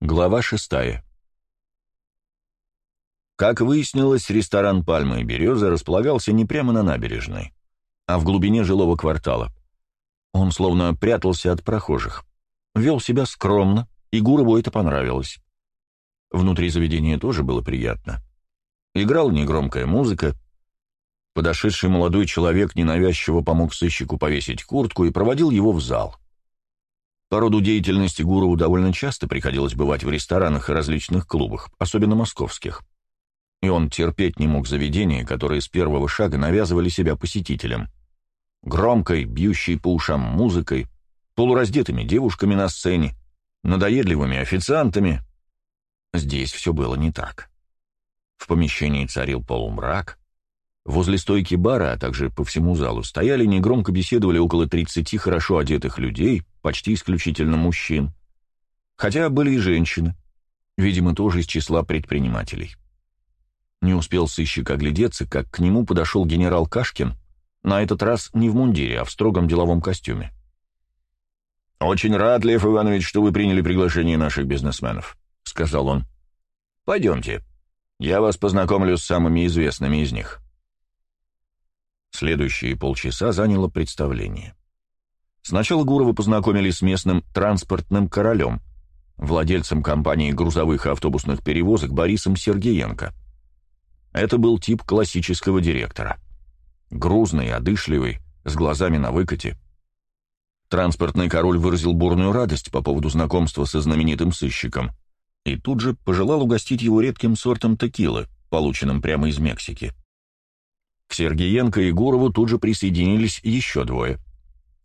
Глава шестая. Как выяснилось, ресторан «Пальма и береза» располагался не прямо на набережной, а в глубине жилого квартала. Он словно прятался от прохожих. Вел себя скромно, и Гурову это понравилось. Внутри заведения тоже было приятно. Играла негромкая музыка. Подошедший молодой человек ненавязчиво помог сыщику повесить куртку и проводил его в зал. По роду деятельности Гурову довольно часто приходилось бывать в ресторанах и различных клубах, особенно московских. И он терпеть не мог заведения, которые с первого шага навязывали себя посетителям. Громкой, бьющей по ушам музыкой, полураздетыми девушками на сцене, надоедливыми официантами. Здесь все было не так. В помещении царил полумрак, Возле стойки бара, а также по всему залу, стояли и негромко беседовали около 30 хорошо одетых людей, почти исключительно мужчин. Хотя были и женщины, видимо, тоже из числа предпринимателей. Не успел сыщик оглядеться, как к нему подошел генерал Кашкин, на этот раз не в мундире, а в строгом деловом костюме. «Очень рад, Лев Иванович, что вы приняли приглашение наших бизнесменов», — сказал он. «Пойдемте. Я вас познакомлю с самыми известными из них». Следующие полчаса заняло представление. Сначала Гурова познакомили с местным транспортным королем, владельцем компании грузовых и автобусных перевозок Борисом Сергеенко. Это был тип классического директора. Грузный, одышливый, с глазами на выкате. Транспортный король выразил бурную радость по поводу знакомства со знаменитым сыщиком и тут же пожелал угостить его редким сортом текилы, полученным прямо из Мексики. К Сергеенко и Гурову тут же присоединились еще двое.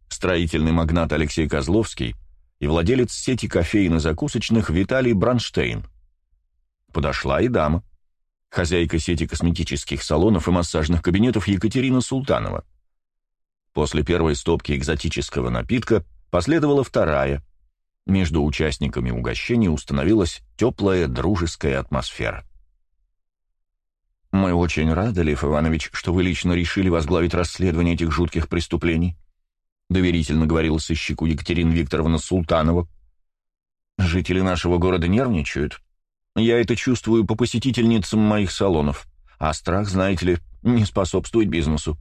Строительный магнат Алексей Козловский и владелец сети кофеин и закусочных Виталий Бранштейн. Подошла и дама. Хозяйка сети косметических салонов и массажных кабинетов Екатерина Султанова. После первой стопки экзотического напитка последовала вторая. Между участниками угощения установилась теплая дружеская атмосфера. «Мы очень рады, Лев Иванович, что вы лично решили возглавить расследование этих жутких преступлений», доверительно говорила сыщику Екатерина Викторовна Султанова. «Жители нашего города нервничают. Я это чувствую по посетительницам моих салонов. А страх, знаете ли, не способствует бизнесу».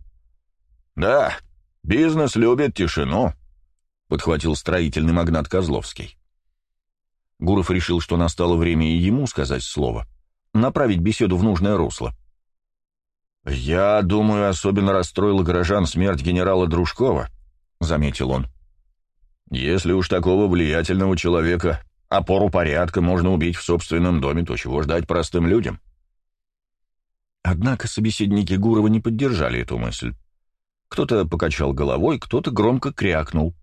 «Да, бизнес любит тишину», — подхватил строительный магнат Козловский. Гуров решил, что настало время и ему сказать слово, направить беседу в нужное русло. «Я думаю, особенно расстроила горожан смерть генерала Дружкова», — заметил он. «Если уж такого влиятельного человека, опору порядка, можно убить в собственном доме, то чего ждать простым людям?» Однако собеседники Гурова не поддержали эту мысль. Кто-то покачал головой, кто-то громко крякнул.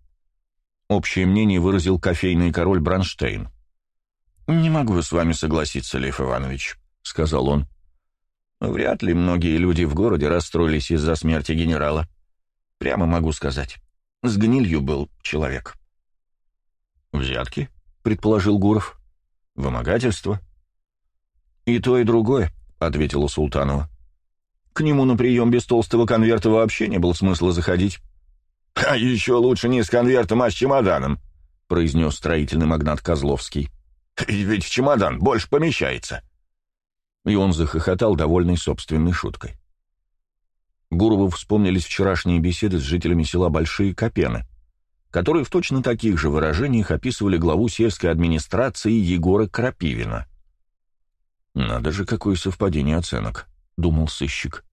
Общее мнение выразил кофейный король Бранштейн. «Не могу с вами согласиться, Лев Иванович», — сказал он. Вряд ли многие люди в городе расстроились из-за смерти генерала. Прямо могу сказать. С гнилью был человек. «Взятки?» — предположил Гуров. «Вымогательство?» «И то, и другое», — ответила Султанова. «К нему на прием без толстого конверта вообще не было смысла заходить». «А еще лучше не с конвертом, а с чемоданом», — произнес строительный магнат Козловский. «Ведь в чемодан больше помещается». И он захохотал, довольный собственной шуткой. Гурову вспомнились вчерашние беседы с жителями села Большие Копены, которые в точно таких же выражениях описывали главу сельской администрации Егора Крапивина. «Надо же, какое совпадение оценок», — думал сыщик.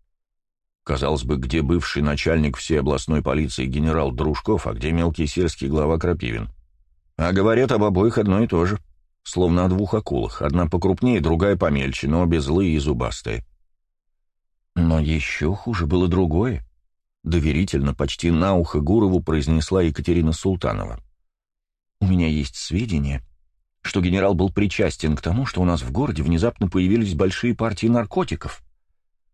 Казалось бы, где бывший начальник всей областной полиции генерал Дружков, а где мелкий сельский глава Крапивин. А говорят об обоих одно и то же словно о двух акулах, одна покрупнее, другая помельче, но обе злые и зубастые. Но еще хуже было другое. Доверительно, почти на ухо Гурову произнесла Екатерина Султанова. «У меня есть сведения, что генерал был причастен к тому, что у нас в городе внезапно появились большие партии наркотиков.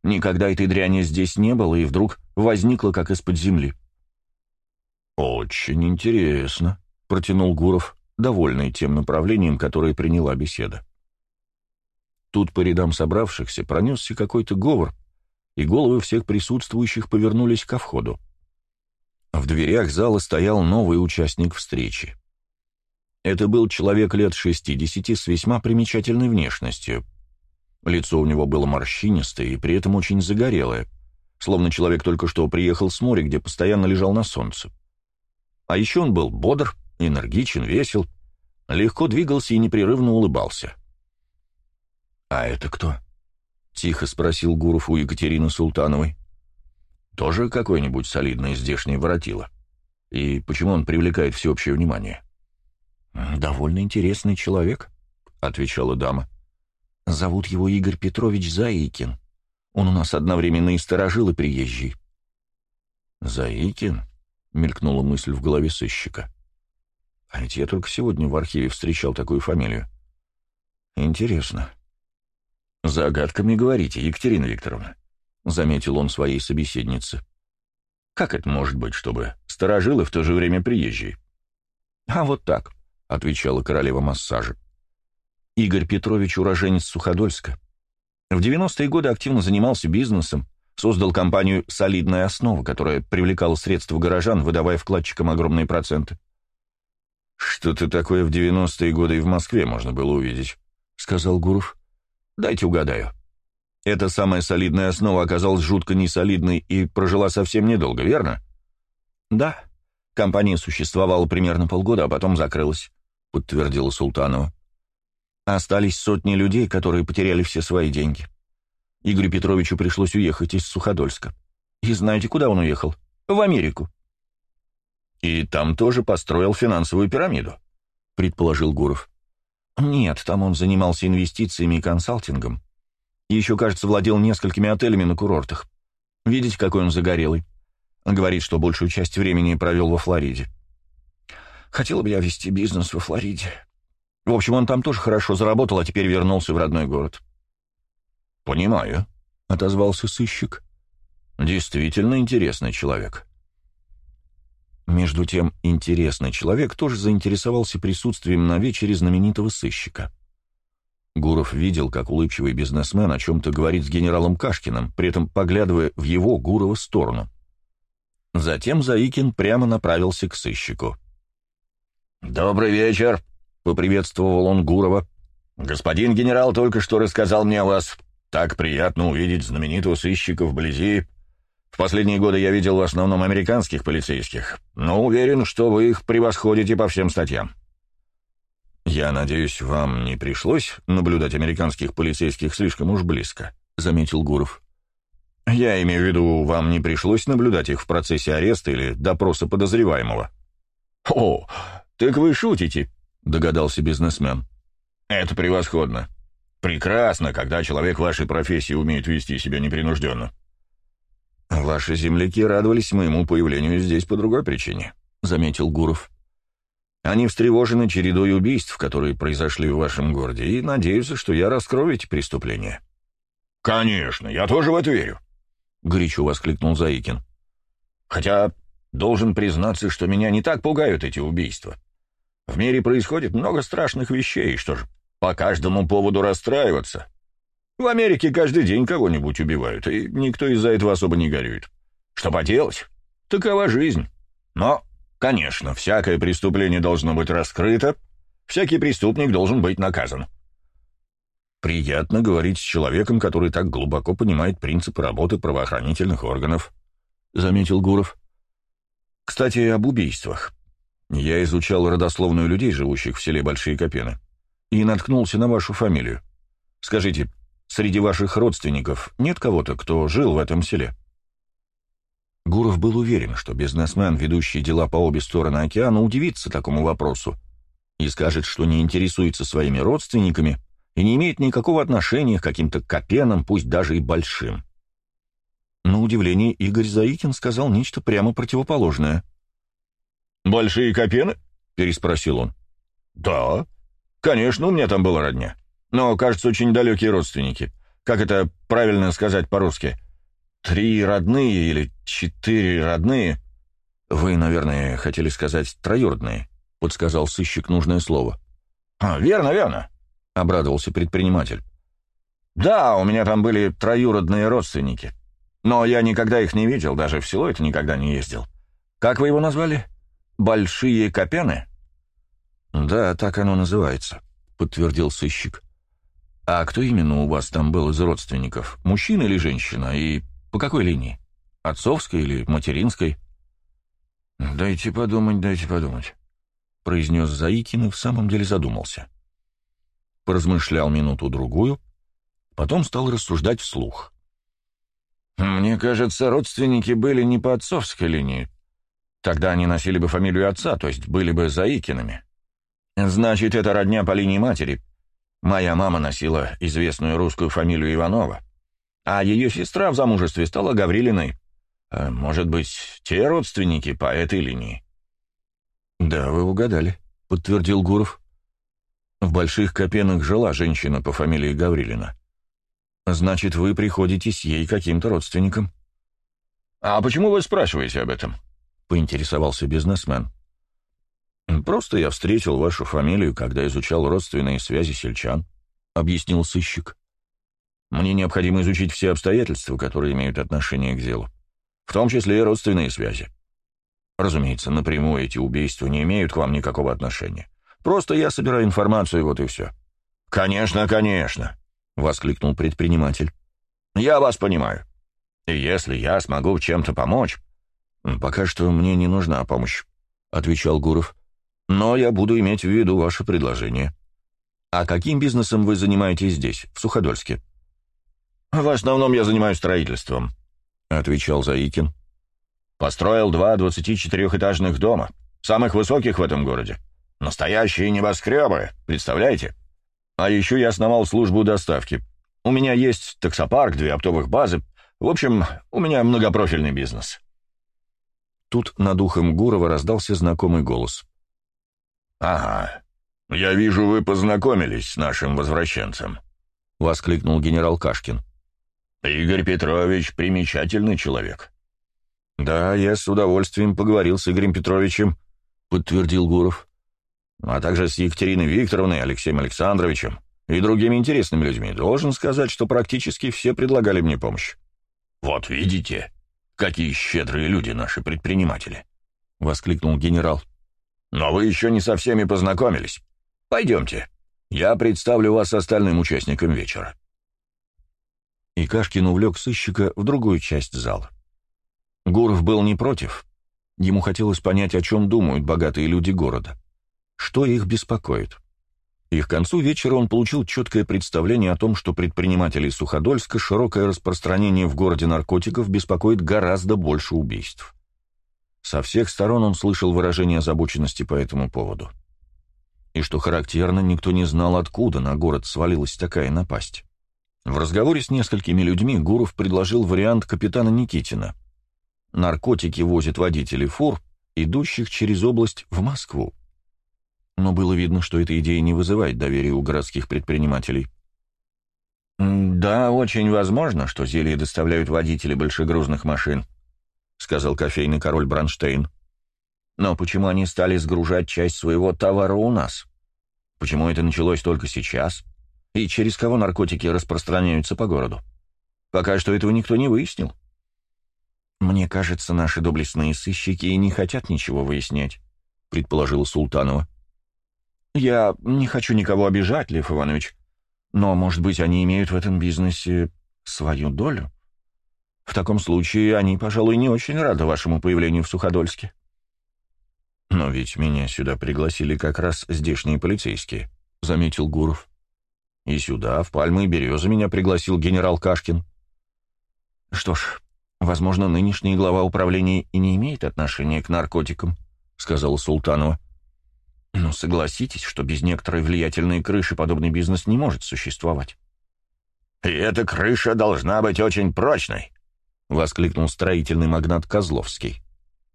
Никогда этой дряни здесь не было, и вдруг возникла как из-под земли». «Очень интересно», — протянул Гуров довольный тем направлением, которое приняла беседа. Тут по рядам собравшихся пронесся какой-то говор, и головы всех присутствующих повернулись ко входу. В дверях зала стоял новый участник встречи. Это был человек лет 60 с весьма примечательной внешностью. Лицо у него было морщинистое и при этом очень загорелое, словно человек только что приехал с моря, где постоянно лежал на солнце. А еще он был бодр, энергичен, весел, легко двигался и непрерывно улыбался. «А это кто?» — тихо спросил Гуров у Екатерины Султановой. «Тоже какой-нибудь солидный здешний воротило? И почему он привлекает всеобщее внимание?» «Довольно интересный человек», — отвечала дама. «Зовут его Игорь Петрович Заикин. Он у нас одновременно и сторожил, и приезжий». «Заикин?» — мелькнула мысль в голове сыщика. «А ведь я только сегодня в архиве встречал такую фамилию. Интересно». «Загадками говорите, Екатерина Викторовна», — заметил он своей собеседнице. «Как это может быть, чтобы сторожил и в то же время приезжий?» «А вот так», — отвечала королева массажа. «Игорь Петрович уроженец Суходольска. В 90-е годы активно занимался бизнесом, создал компанию «Солидная основа», которая привлекала средства горожан, выдавая вкладчикам огромные проценты. «Что-то такое в 90-е годы и в Москве можно было увидеть», — сказал Гуров. Дайте угадаю. Эта самая солидная основа оказалась жутко несолидной и прожила совсем недолго, верно? Да. Компания существовала примерно полгода, а потом закрылась, подтвердила Султанова. Остались сотни людей, которые потеряли все свои деньги. Игорю Петровичу пришлось уехать из Суходольска. И знаете, куда он уехал? В Америку. И там тоже построил финансовую пирамиду, предположил Гуров. «Нет, там он занимался инвестициями и консалтингом. Еще, кажется, владел несколькими отелями на курортах. Видите, какой он загорелый? Говорит, что большую часть времени провел во Флориде. Хотел бы я вести бизнес во Флориде. В общем, он там тоже хорошо заработал, а теперь вернулся в родной город». «Понимаю», — отозвался сыщик. «Действительно интересный человек». Между тем, интересный человек тоже заинтересовался присутствием на вечере знаменитого сыщика. Гуров видел, как улыбчивый бизнесмен о чем-то говорит с генералом Кашкиным, при этом поглядывая в его, Гурова, сторону. Затем Заикин прямо направился к сыщику. «Добрый вечер», — поприветствовал он Гурова. «Господин генерал только что рассказал мне о вас. Так приятно увидеть знаменитого сыщика вблизи. В последние годы я видел в основном американских полицейских, но уверен, что вы их превосходите по всем статьям. «Я надеюсь, вам не пришлось наблюдать американских полицейских слишком уж близко», — заметил Гуров. «Я имею в виду, вам не пришлось наблюдать их в процессе ареста или допроса подозреваемого». «О, так вы шутите», — догадался бизнесмен. «Это превосходно. Прекрасно, когда человек вашей профессии умеет вести себя непринужденно. «Ваши земляки радовались моему появлению здесь по другой причине», — заметил Гуров. «Они встревожены чередой убийств, которые произошли в вашем городе, и надеются, что я раскрою эти преступления». «Конечно, я тоже в это верю», — горячо воскликнул Заикин. «Хотя должен признаться, что меня не так пугают эти убийства. В мире происходит много страшных вещей, что ж, по каждому поводу расстраиваться. В Америке каждый день кого-нибудь убивают, и никто из-за этого особо не горюет. Что поделать? Такова жизнь. Но, конечно, всякое преступление должно быть раскрыто, всякий преступник должен быть наказан. Приятно говорить с человеком, который так глубоко понимает принципы работы правоохранительных органов, заметил Гуров. Кстати, об убийствах. Я изучал родословную людей, живущих в селе Большие Копены, и наткнулся на вашу фамилию. Скажите, Среди ваших родственников нет кого-то, кто жил в этом селе?» Гуров был уверен, что бизнесмен, ведущий дела по обе стороны океана, удивится такому вопросу и скажет, что не интересуется своими родственниками и не имеет никакого отношения к каким-то копенам, пусть даже и большим. На удивление Игорь Заикин сказал нечто прямо противоположное. «Большие копены?» — переспросил он. «Да, конечно, у меня там была родня но, кажется, очень далекие родственники. Как это правильно сказать по-русски? Три родные или четыре родные? Вы, наверное, хотели сказать троюродные, подсказал сыщик нужное слово. А, верно, верно, обрадовался предприниматель. Да, у меня там были троюродные родственники. Но я никогда их не видел, даже в село это никогда не ездил. Как вы его назвали? Большие Копяны? «Да, так оно называется», — подтвердил сыщик. «А кто именно у вас там был из родственников? Мужчина или женщина? И по какой линии? Отцовской или материнской?» «Дайте подумать, дайте подумать», — произнес Заикин и в самом деле задумался. Поразмышлял минуту-другую, потом стал рассуждать вслух. «Мне кажется, родственники были не по отцовской линии. Тогда они носили бы фамилию отца, то есть были бы Заикинами. Значит, это родня по линии матери. Моя мама носила известную русскую фамилию Иванова, а ее сестра в замужестве стала Гаврилиной. А, может быть, те родственники по этой линии?» «Да, вы угадали», — подтвердил Гуров. «В Больших Копенах жила женщина по фамилии Гаврилина. Значит, вы приходитесь ей каким-то родственником». «А почему вы спрашиваете об этом?» — поинтересовался бизнесмен. «Просто я встретил вашу фамилию, когда изучал родственные связи сельчан», — объяснил сыщик. «Мне необходимо изучить все обстоятельства, которые имеют отношение к делу, в том числе и родственные связи. Разумеется, напрямую эти убийства не имеют к вам никакого отношения. Просто я собираю информацию, вот и все». «Конечно, конечно», — воскликнул предприниматель. «Я вас понимаю. И если я смогу чем-то помочь...» «Пока что мне не нужна помощь», — отвечал Гуров. «Но я буду иметь в виду ваше предложение. А каким бизнесом вы занимаетесь здесь, в Суходольске?» «В основном я занимаюсь строительством», — отвечал Заикин. «Построил два 24-этажных дома, самых высоких в этом городе. Настоящие небоскребы, представляете? А еще я основал службу доставки. У меня есть таксопарк, две оптовых базы. В общем, у меня многопрофильный бизнес». Тут над ухом Гурова раздался знакомый голос. «Ага, я вижу, вы познакомились с нашим возвращенцем», — воскликнул генерал Кашкин. «Игорь Петрович — примечательный человек». «Да, я с удовольствием поговорил с Игорем Петровичем», — подтвердил Гуров. «А также с Екатериной Викторовной, Алексеем Александровичем и другими интересными людьми. Должен сказать, что практически все предлагали мне помощь». «Вот видите», «Какие щедрые люди наши предприниматели!» — воскликнул генерал. «Но вы еще не со всеми познакомились. Пойдемте, я представлю вас остальным участникам вечера». И Кашкин увлек сыщика в другую часть зала. Гуров был не против. Ему хотелось понять, о чем думают богатые люди города. Что их беспокоит. И к концу вечера он получил четкое представление о том, что предпринимателей Суходольска широкое распространение в городе наркотиков беспокоит гораздо больше убийств. Со всех сторон он слышал выражение озабоченности по этому поводу. И что характерно, никто не знал, откуда на город свалилась такая напасть. В разговоре с несколькими людьми Гуров предложил вариант капитана Никитина. Наркотики возят водители фур, идущих через область в Москву но было видно, что эта идея не вызывает доверия у городских предпринимателей. «Да, очень возможно, что зелье доставляют водители большегрузных машин», — сказал кофейный король Бронштейн. «Но почему они стали сгружать часть своего товара у нас? Почему это началось только сейчас? И через кого наркотики распространяются по городу? Пока что этого никто не выяснил». «Мне кажется, наши доблестные сыщики и не хотят ничего выяснять», — предположила Султанова. «Я не хочу никого обижать, Лев Иванович, но, может быть, они имеют в этом бизнесе свою долю? В таком случае они, пожалуй, не очень рады вашему появлению в Суходольске». «Но ведь меня сюда пригласили как раз здешние полицейские», — заметил Гуров. «И сюда, в Пальмы и Березы, меня пригласил генерал Кашкин». «Что ж, возможно, нынешний глава управления и не имеет отношения к наркотикам», — сказала Султанова. Но согласитесь, что без некоторой влиятельной крыши подобный бизнес не может существовать. «И эта крыша должна быть очень прочной!» — воскликнул строительный магнат Козловский.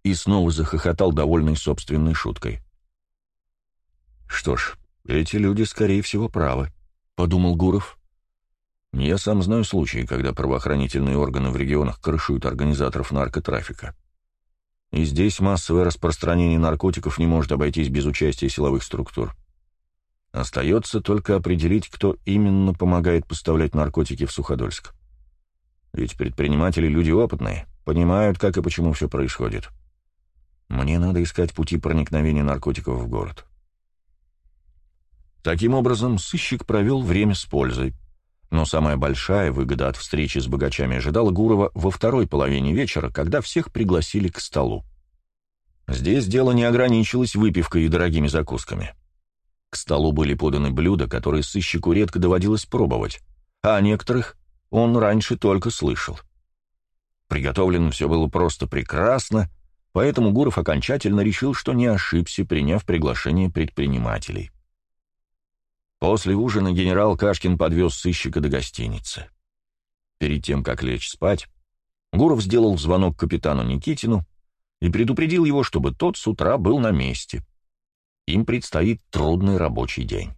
И снова захохотал, довольный собственной шуткой. «Что ж, эти люди, скорее всего, правы», — подумал Гуров. «Я сам знаю случаи, когда правоохранительные органы в регионах крышуют организаторов наркотрафика. И здесь массовое распространение наркотиков не может обойтись без участия силовых структур. Остается только определить, кто именно помогает поставлять наркотики в Суходольск. Ведь предприниматели люди опытные, понимают, как и почему все происходит. Мне надо искать пути проникновения наркотиков в город. Таким образом, сыщик провел время с пользой. Но самая большая выгода от встречи с богачами ожидала Гурова во второй половине вечера, когда всех пригласили к столу. Здесь дело не ограничилось выпивкой и дорогими закусками. К столу были поданы блюда, которые сыщику редко доводилось пробовать, а о некоторых он раньше только слышал. Приготовлено все было просто прекрасно, поэтому Гуров окончательно решил, что не ошибся, приняв приглашение предпринимателей. После ужина генерал Кашкин подвез сыщика до гостиницы. Перед тем, как лечь спать, Гуров сделал звонок капитану Никитину и предупредил его, чтобы тот с утра был на месте. Им предстоит трудный рабочий день.